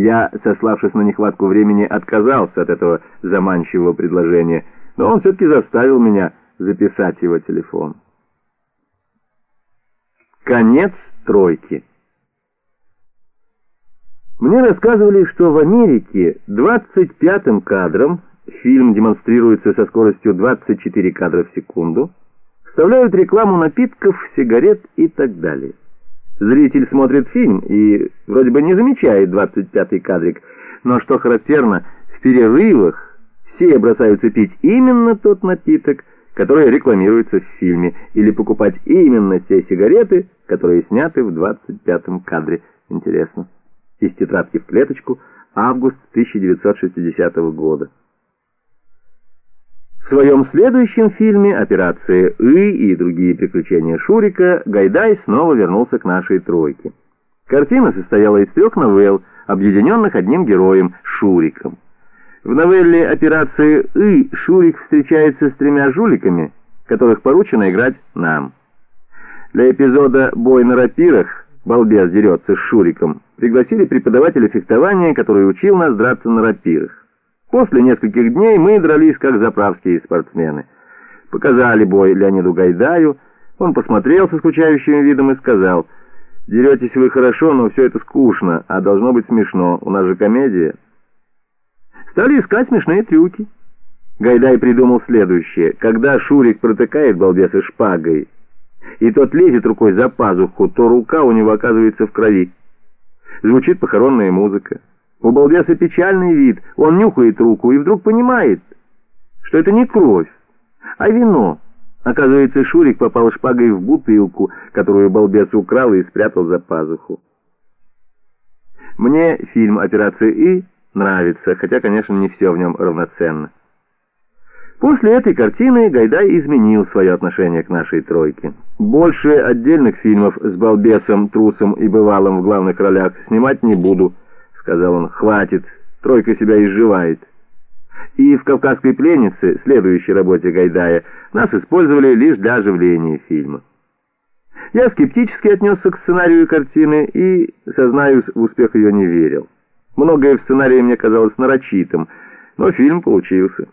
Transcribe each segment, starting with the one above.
Я, сославшись на нехватку времени, отказался от этого заманчивого предложения, но он все-таки заставил меня записать его телефон. Конец тройки. Мне рассказывали, что в Америке 25-м кадром фильм демонстрируется со скоростью 24 кадра в секунду, вставляют рекламу напитков, сигарет и так далее. Зритель смотрит фильм и вроде бы не замечает 25-й кадрик, но что характерно, в перерывах все бросаются пить именно тот напиток, который рекламируется в фильме, или покупать именно те сигареты, которые сняты в 25-м кадре. Интересно. Из тетрадки в клеточку, август 1960 года. В своем следующем фильме «Операция И» и другие приключения Шурика Гайдай снова вернулся к нашей тройке. Картина состояла из трех новелл, объединенных одним героем – Шуриком. В новелле «Операция И» Шурик встречается с тремя жуликами, которых поручено играть нам. Для эпизода «Бой на рапирах» балбес дерется с Шуриком, пригласили преподавателя фехтования, который учил нас драться на рапирах. После нескольких дней мы дрались как заправские спортсмены. Показали бой Леониду Гайдаю. Он посмотрел со скучающим видом и сказал, «Деретесь вы хорошо, но все это скучно, а должно быть смешно. У нас же комедия». Стали искать смешные трюки. Гайдай придумал следующее. Когда Шурик протыкает балбеса шпагой, и тот лезет рукой за пазуху, то рука у него оказывается в крови. Звучит похоронная музыка. У балбеса печальный вид, он нюхает руку и вдруг понимает, что это не кровь, а вино. Оказывается, Шурик попал шпагой в бутылку, которую балбес украл и спрятал за пазуху. Мне фильм «Операция И» нравится, хотя, конечно, не все в нем равноценно. После этой картины Гайдай изменил свое отношение к нашей тройке. Больше отдельных фильмов с балбесом, трусом и бывалым в главных ролях снимать не буду, — сказал он, — хватит, тройка себя изживает. И в «Кавказской пленнице», следующей работе Гайдая, нас использовали лишь для оживления фильма. Я скептически отнесся к сценарию картины и, сознаюсь, в успех ее не верил. Многое в сценарии мне казалось нарочитым, но фильм получился.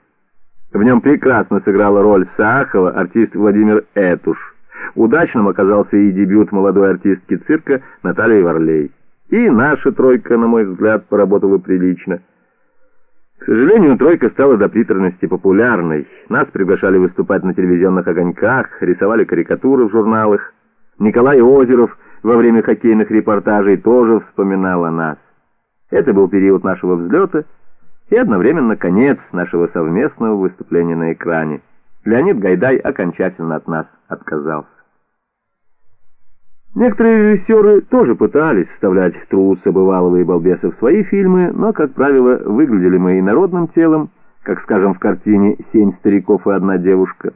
В нем прекрасно сыграла роль Сахова артист Владимир Этуш. Удачным оказался и дебют молодой артистки цирка Натальи Варлей. И наша тройка, на мой взгляд, поработала прилично. К сожалению, тройка стала до приторности популярной. Нас приглашали выступать на телевизионных огоньках, рисовали карикатуры в журналах. Николай Озеров во время хоккейных репортажей тоже вспоминал о нас. Это был период нашего взлета и одновременно конец нашего совместного выступления на экране. Леонид Гайдай окончательно от нас отказался. Некоторые режиссеры тоже пытались вставлять труса, бывалого и балбеса в свои фильмы, но, как правило, выглядели мы инородным телом, как, скажем, в картине «Семь стариков и одна девушка».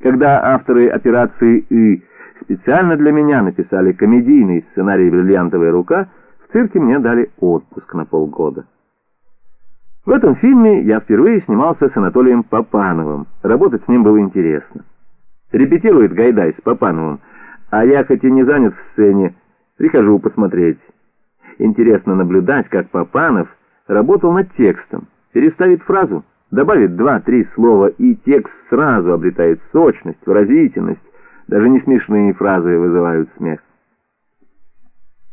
Когда авторы операции «И» специально для меня написали комедийный сценарий «Бриллиантовая рука», в цирке мне дали отпуск на полгода. В этом фильме я впервые снимался с Анатолием Попановым. Работать с ним было интересно. Репетирует Гайдай с Попановым – а я, хоть и не занят в сцене, прихожу посмотреть. Интересно наблюдать, как Папанов работал над текстом. Переставит фразу, добавит два-три слова, и текст сразу обретает сочность, выразительность. Даже не смешные фразы вызывают смех.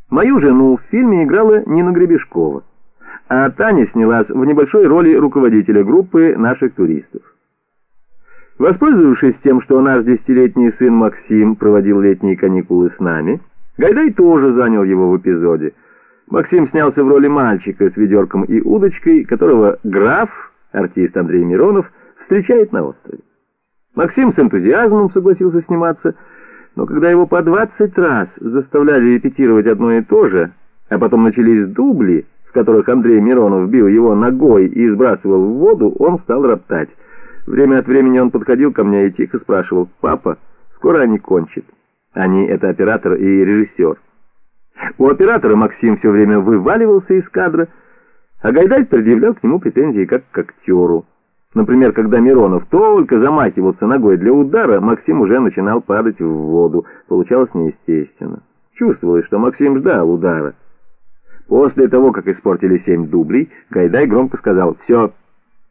Мою жену в фильме играла Нина Гребешкова, а Таня снялась в небольшой роли руководителя группы наших туристов. Воспользовавшись тем, что наш десятилетний сын Максим проводил летние каникулы с нами, Гайдай тоже занял его в эпизоде. Максим снялся в роли мальчика с ведерком и удочкой, которого граф, артист Андрей Миронов, встречает на острове. Максим с энтузиазмом согласился сниматься, но когда его по 20 раз заставляли репетировать одно и то же, а потом начались дубли, в которых Андрей Миронов бил его ногой и сбрасывал в воду, он стал роптать. Время от времени он подходил ко мне и тихо спрашивал, «Папа, скоро они кончат?» Они — это оператор и режиссер. У оператора Максим все время вываливался из кадра, а Гайдай предъявлял к нему претензии как к актеру. Например, когда Миронов только замахивался ногой для удара, Максим уже начинал падать в воду. Получалось неестественно. Чувствовалось, что Максим ждал удара. После того, как испортили семь дублей, Гайдай громко сказал «Все,